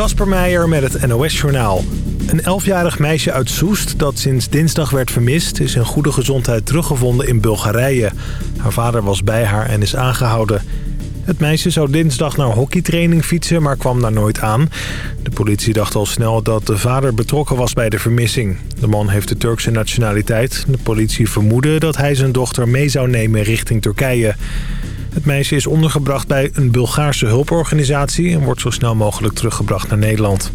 Kasper Meijer met het NOS-journaal. Een elfjarig meisje uit Soest dat sinds dinsdag werd vermist... is in goede gezondheid teruggevonden in Bulgarije. Haar vader was bij haar en is aangehouden. Het meisje zou dinsdag naar hockeytraining fietsen, maar kwam daar nooit aan. De politie dacht al snel dat de vader betrokken was bij de vermissing. De man heeft de Turkse nationaliteit. De politie vermoedde dat hij zijn dochter mee zou nemen richting Turkije. Het meisje is ondergebracht bij een Bulgaarse hulporganisatie... en wordt zo snel mogelijk teruggebracht naar Nederland.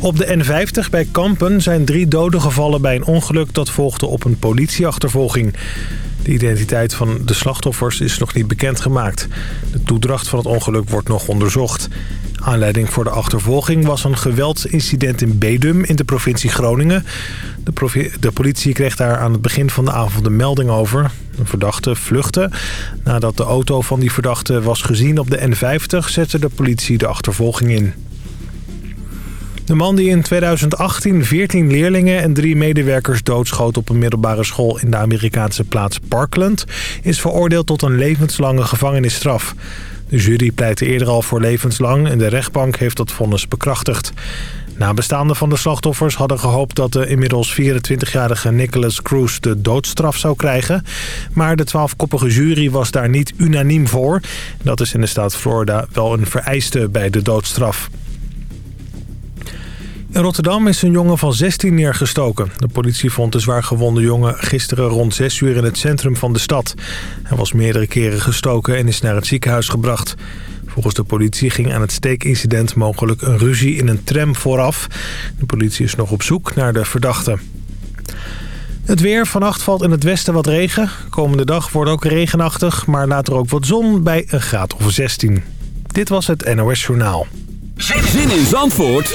Op de N50 bij Kampen zijn drie doden gevallen bij een ongeluk... dat volgde op een politieachtervolging. De identiteit van de slachtoffers is nog niet bekendgemaakt. De toedracht van het ongeluk wordt nog onderzocht. Aanleiding voor de achtervolging was een geweldsincident in Bedum in de provincie Groningen. De, politie kreeg daar aan het begin van de avond een melding over. Een verdachte vluchtte. Nadat de auto van die verdachte was gezien op de N50 zette de politie de achtervolging in. De man die in 2018 14 leerlingen en drie medewerkers doodschoot op een middelbare school in de Amerikaanse plaats Parkland... is veroordeeld tot een levenslange gevangenisstraf. De jury pleitte eerder al voor levenslang en de rechtbank heeft dat vonnis bekrachtigd. Nabestaanden van de slachtoffers hadden gehoopt dat de inmiddels 24-jarige Nicholas Cruz de doodstraf zou krijgen. Maar de twaalfkoppige jury was daar niet unaniem voor. Dat is in de staat Florida wel een vereiste bij de doodstraf. In Rotterdam is een jongen van 16 neergestoken. De politie vond de zwaargewonde jongen gisteren rond 6 uur in het centrum van de stad. Hij was meerdere keren gestoken en is naar het ziekenhuis gebracht. Volgens de politie ging aan het steekincident mogelijk een ruzie in een tram vooraf. De politie is nog op zoek naar de verdachte. Het weer. Vannacht valt in het westen wat regen. Komende dag wordt ook regenachtig, maar later ook wat zon bij een graad of 16. Dit was het NOS Journaal. Zin in Zandvoort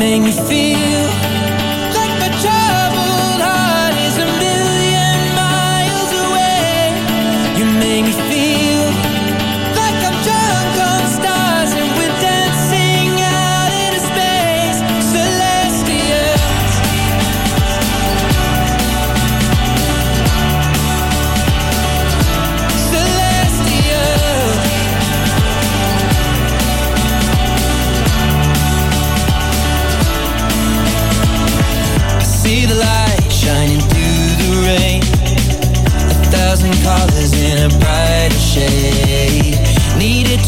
make me feel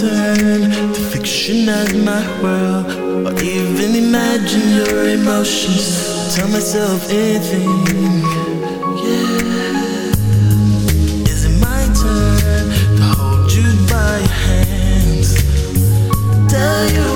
turn to fictionize my world. Or even imagine your emotions. Tell myself anything. Yeah. Is it my turn to hold you by your hands? Tell you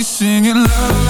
we singing love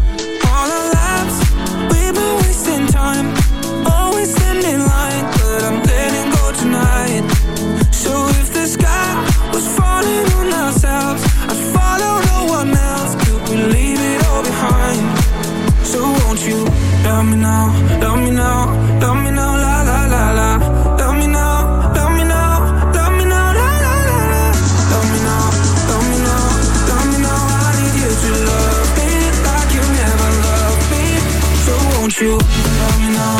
Love me now, love me now, love me now, la la la la. Love me now, love me now, love me now, la la la la. Love me now, love me now, love me now. I need you to love me like you never loved me. So won't you love me now,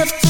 responsibility,